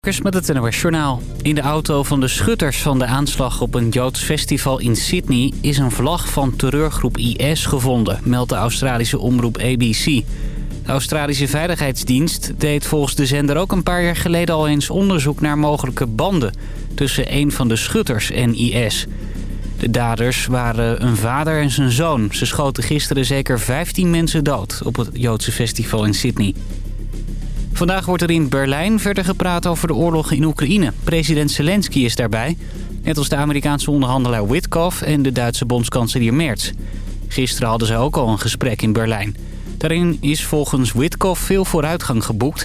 met het NOS Journaal. In de auto van de schutters van de aanslag op een Joods festival in Sydney... is een vlag van terreurgroep IS gevonden, meldt de Australische omroep ABC. De Australische Veiligheidsdienst deed volgens de zender ook een paar jaar geleden al eens onderzoek naar mogelijke banden... tussen een van de schutters en IS. De daders waren een vader en zijn zoon. Ze schoten gisteren zeker 15 mensen dood op het Joodse festival in Sydney. Vandaag wordt er in Berlijn verder gepraat over de oorlog in Oekraïne. President Zelensky is daarbij, net als de Amerikaanse onderhandelaar Witkoff en de Duitse bondskanselier Merz. Gisteren hadden ze ook al een gesprek in Berlijn. Daarin is volgens Witkoff veel vooruitgang geboekt,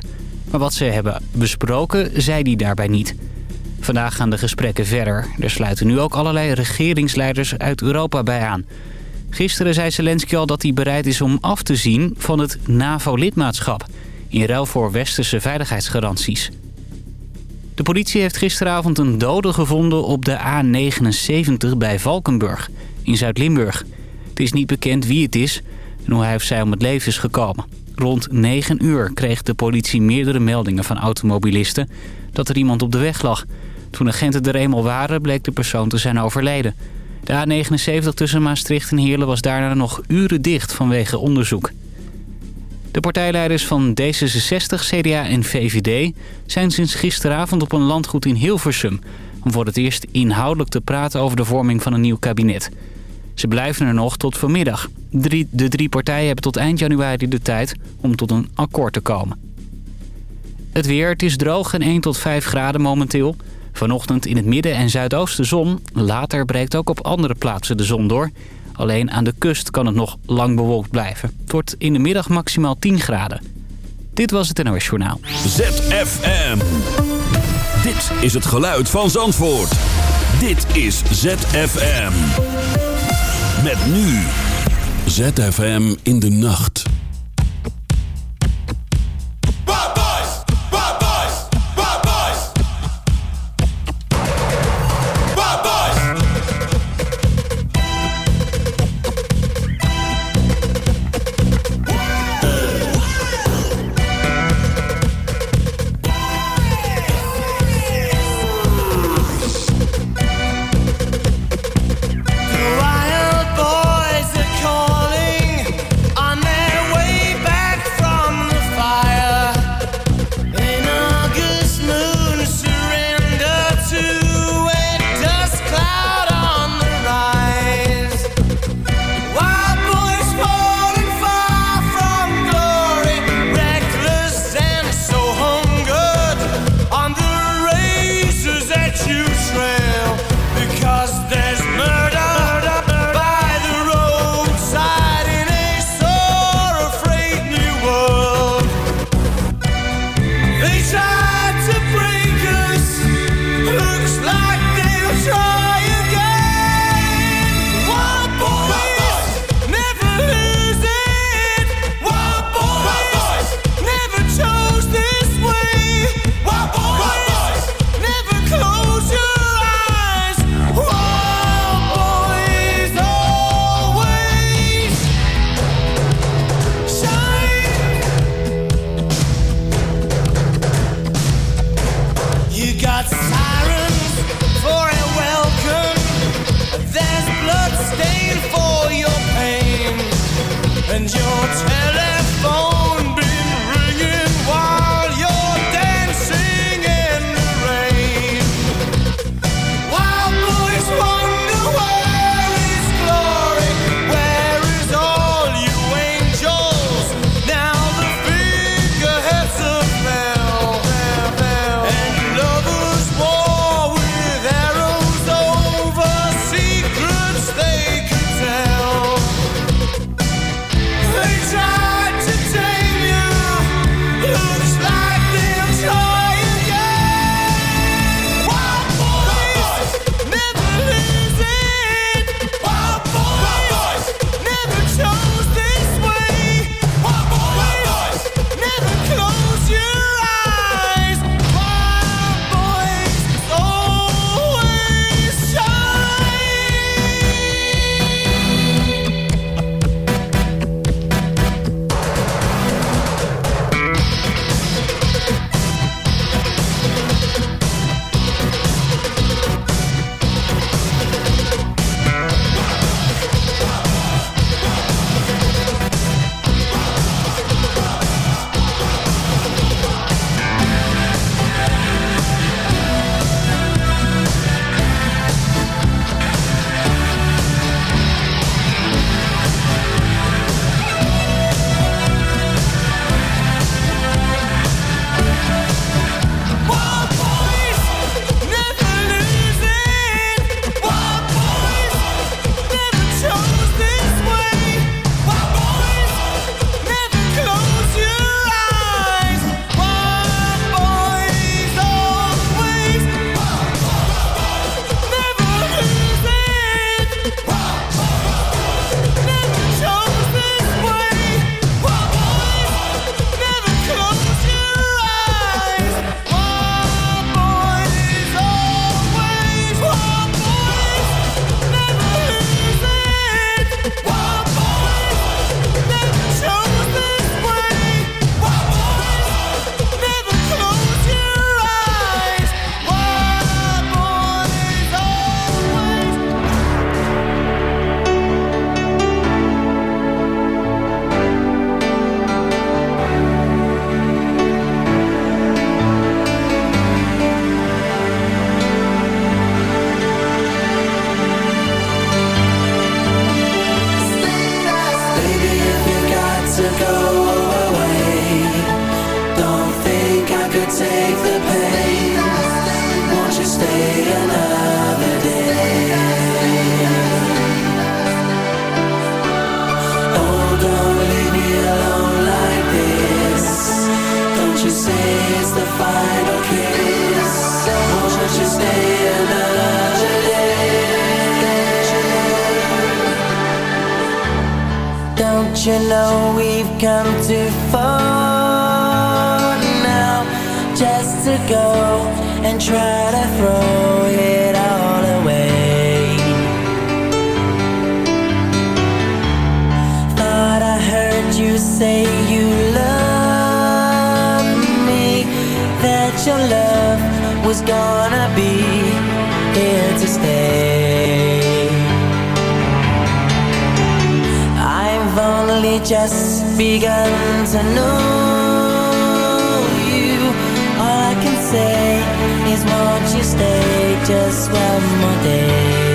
maar wat ze hebben besproken zei hij daarbij niet. Vandaag gaan de gesprekken verder. Er sluiten nu ook allerlei regeringsleiders uit Europa bij aan. Gisteren zei Zelensky al dat hij bereid is om af te zien van het NAVO-lidmaatschap in ruil voor westerse veiligheidsgaranties. De politie heeft gisteravond een dode gevonden op de A79 bij Valkenburg in Zuid-Limburg. Het is niet bekend wie het is en hoe hij of zij om het leven is gekomen. Rond 9 uur kreeg de politie meerdere meldingen van automobilisten dat er iemand op de weg lag. Toen agenten er eenmaal waren bleek de persoon te zijn overleden. De A79 tussen Maastricht en Heerlen was daarna nog uren dicht vanwege onderzoek. De partijleiders van D66, CDA en VVD zijn sinds gisteravond op een landgoed in Hilversum... om voor het eerst inhoudelijk te praten over de vorming van een nieuw kabinet. Ze blijven er nog tot vanmiddag. De drie partijen hebben tot eind januari de tijd om tot een akkoord te komen. Het weer, het is droog en 1 tot 5 graden momenteel. Vanochtend in het midden en zuidoosten zon. Later breekt ook op andere plaatsen de zon door... Alleen aan de kust kan het nog lang bewolkt blijven. Het wordt in de middag maximaal 10 graden. Dit was het NOS Journaal. ZFM. Dit is het geluid van Zandvoort. Dit is ZFM. Met nu. ZFM in de nacht. They try was gonna be here to stay. I've only just begun to know you. All I can say is, won't you stay just one more day?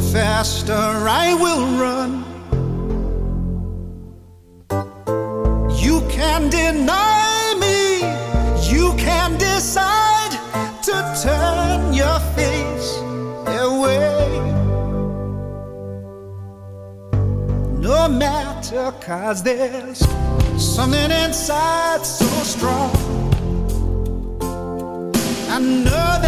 The faster I will run. You can deny me, you can decide to turn your face away. No matter, cause there's something inside so strong. I know that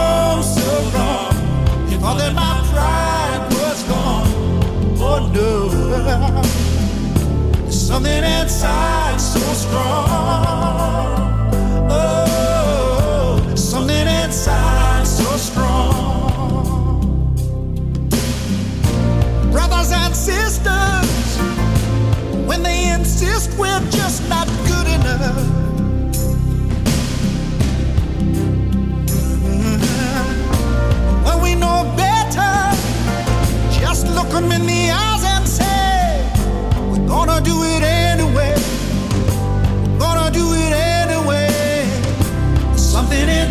All that my pride was gone. Oh no. There's something inside so strong.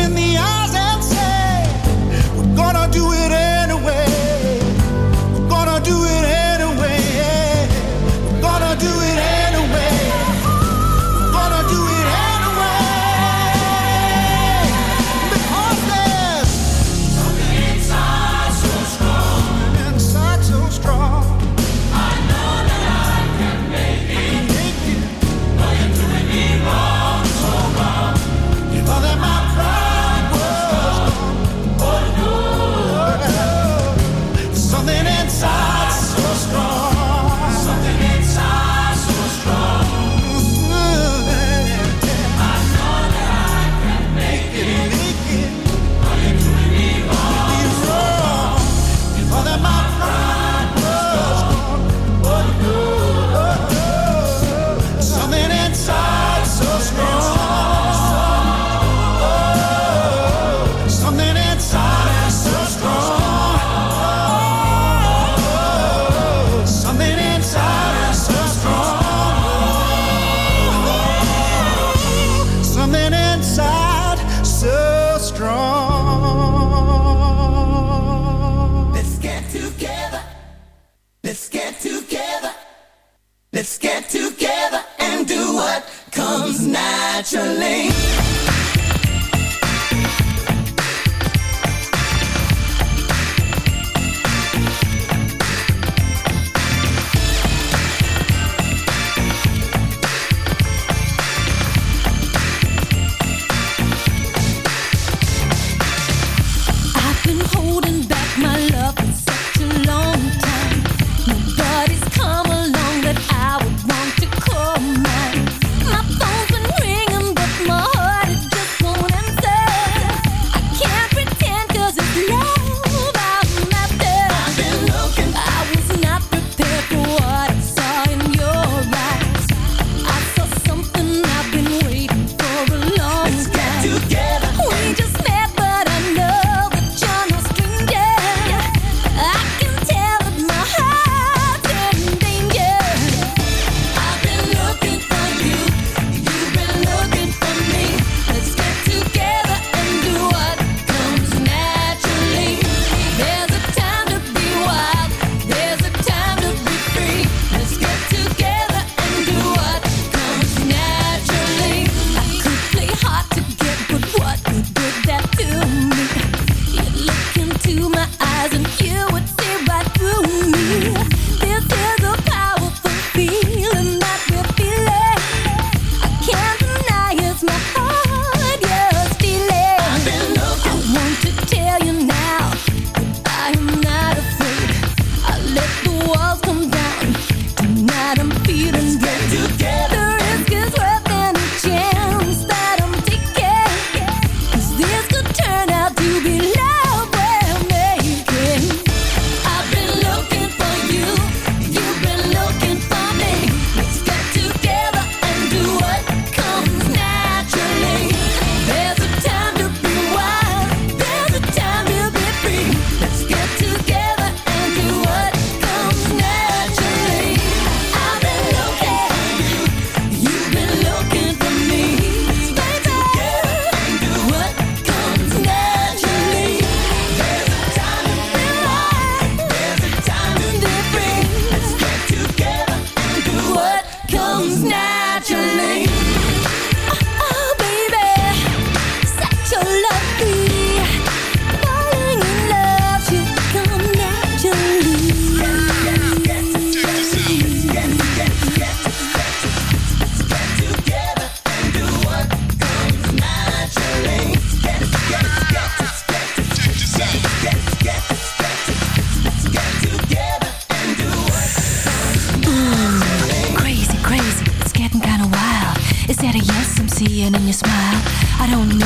in the eye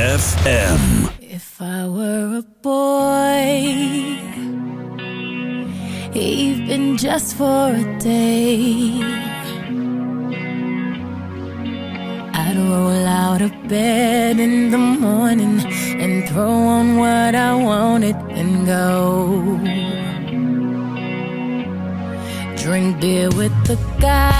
ZZFM. If I were a boy, even just for a day, I'd roll out of bed in the morning and throw on what I wanted and go. Drink beer with the guys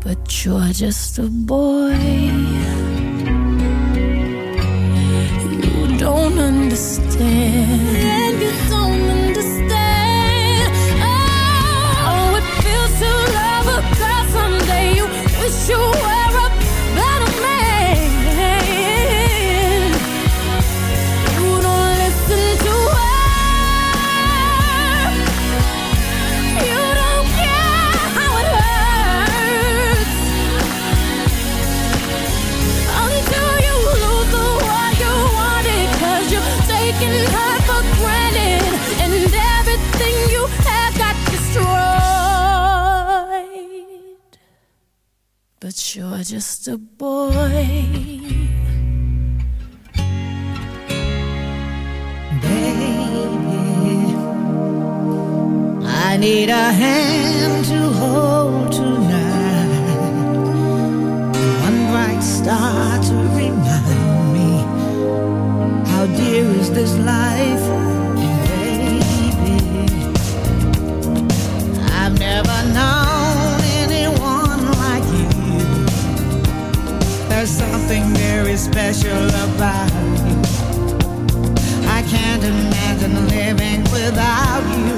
but you're just a boy. You don't understand. And you don't understand. Oh, oh it feels to love a guy someday. You wish you were. You're just a boy. Baby, I need a hand to hold tonight. One bright star to remind me how dear is this life. special about you. I can't imagine living without you.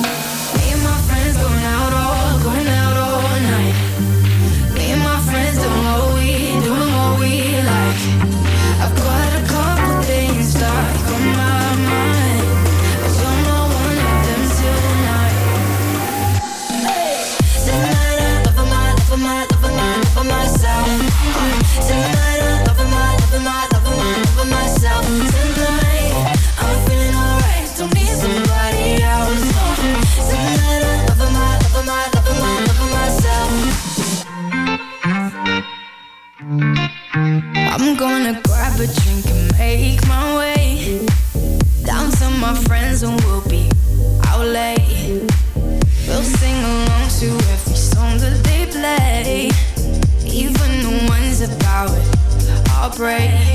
afraid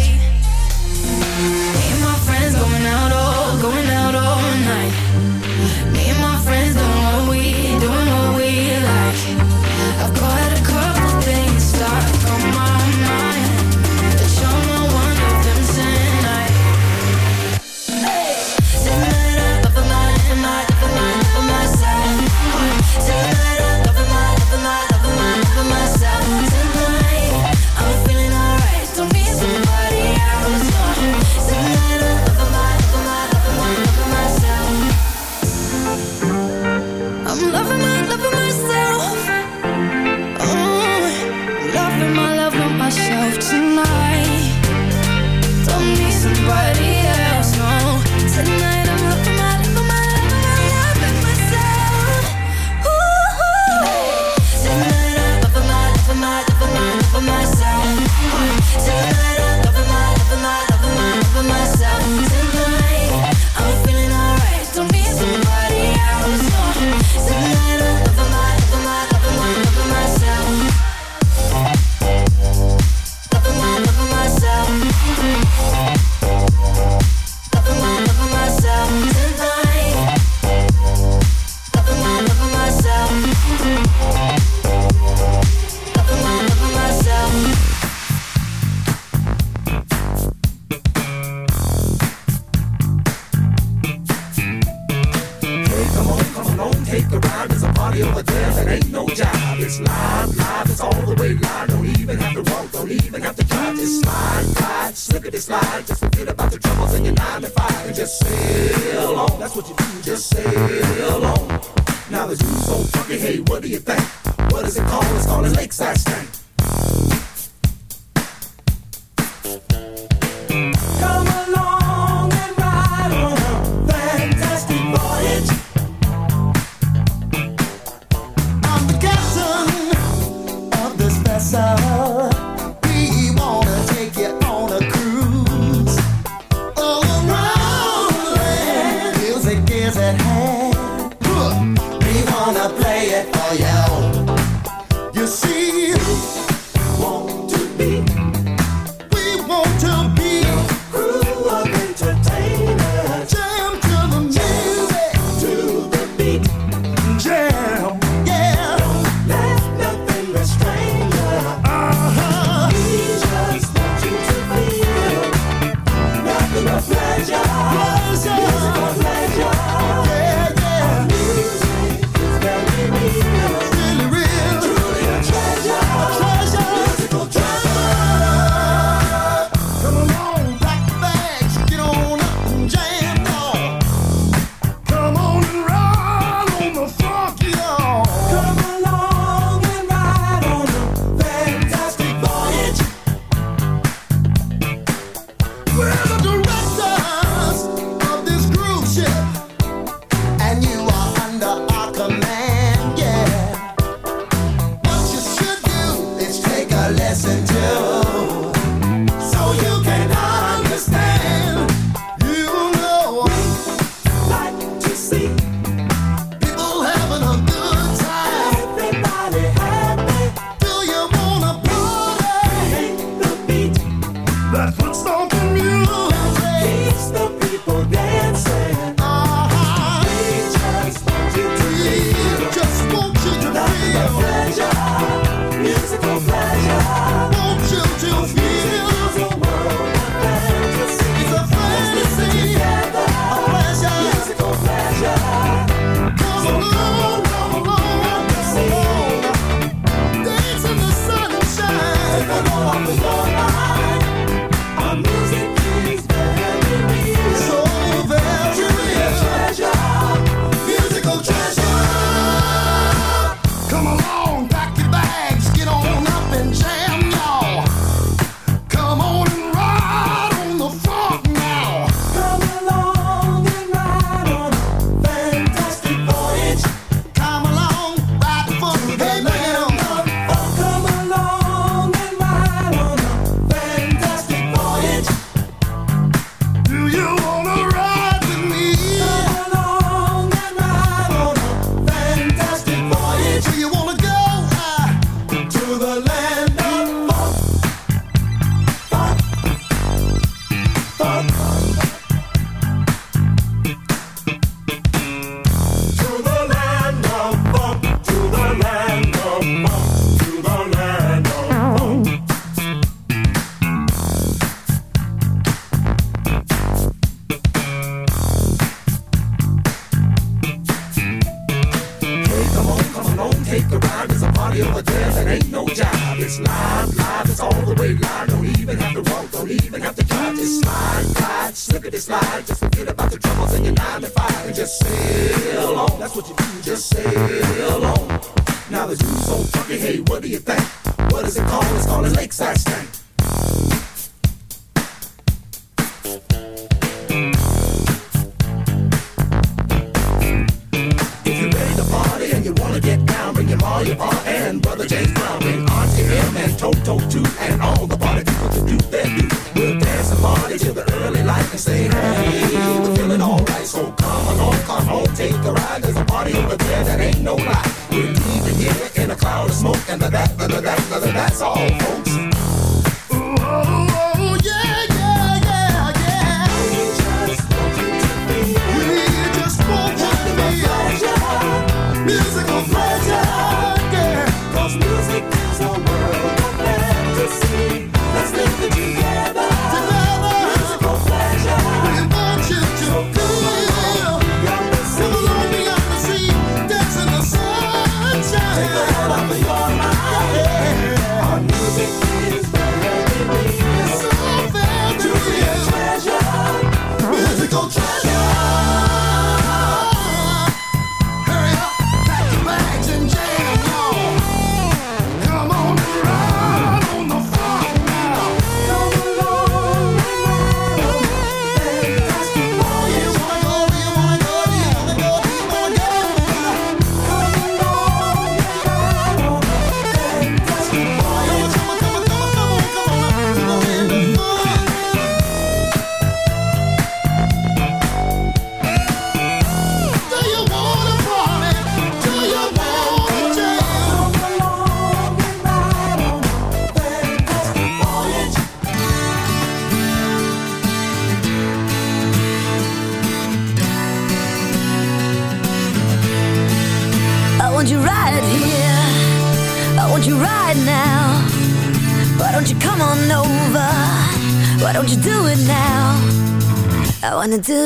wanna do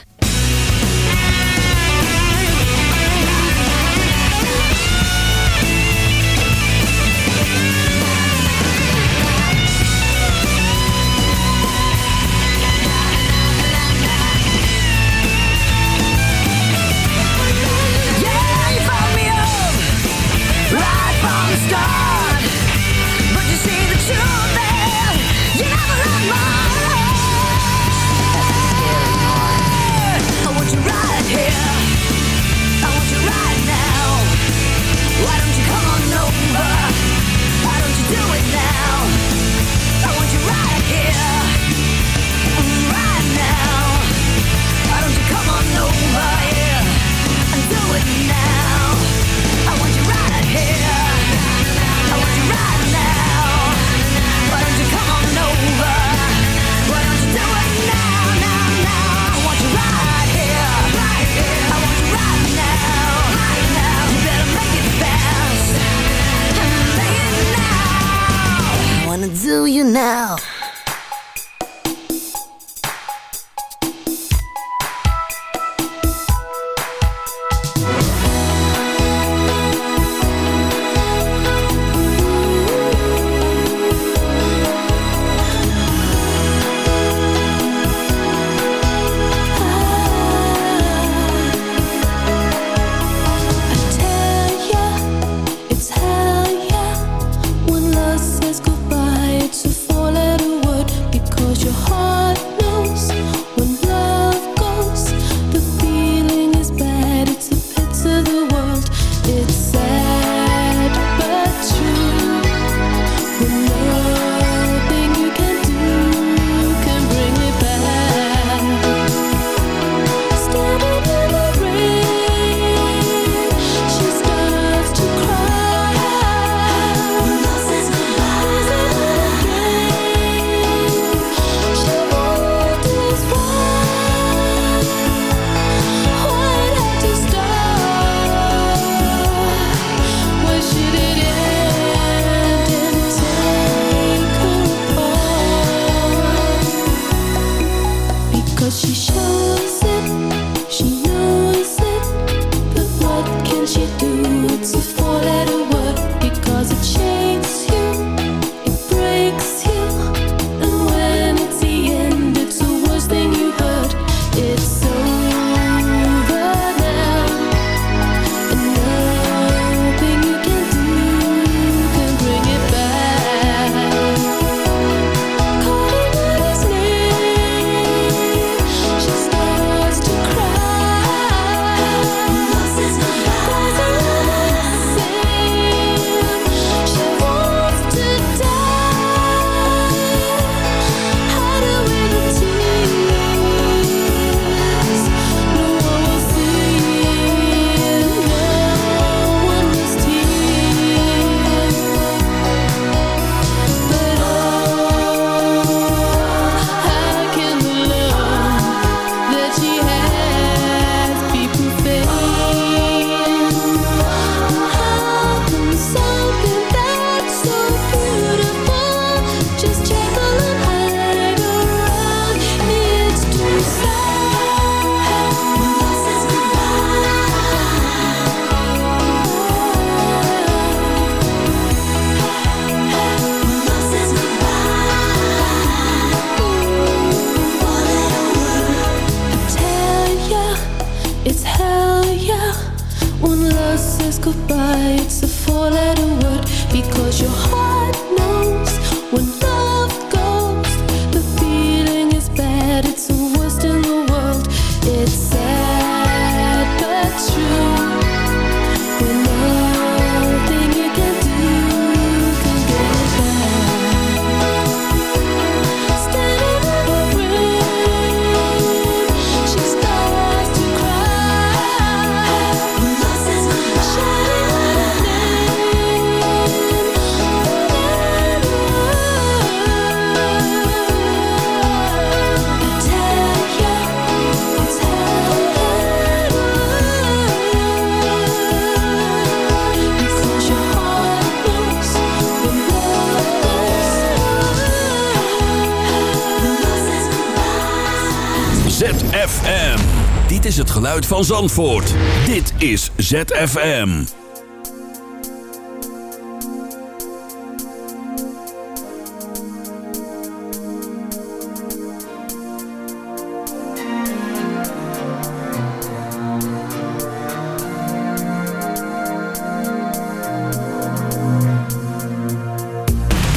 van Zandvoort. Dit is ZFM.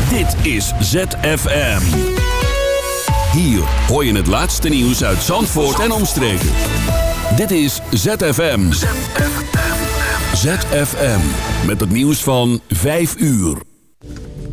Dit is ZFM. Hier hoor je het laatste nieuws uit Zandvoort en omstreken. Dit is ZFM. ZFM. Met het nieuws van 5 uur.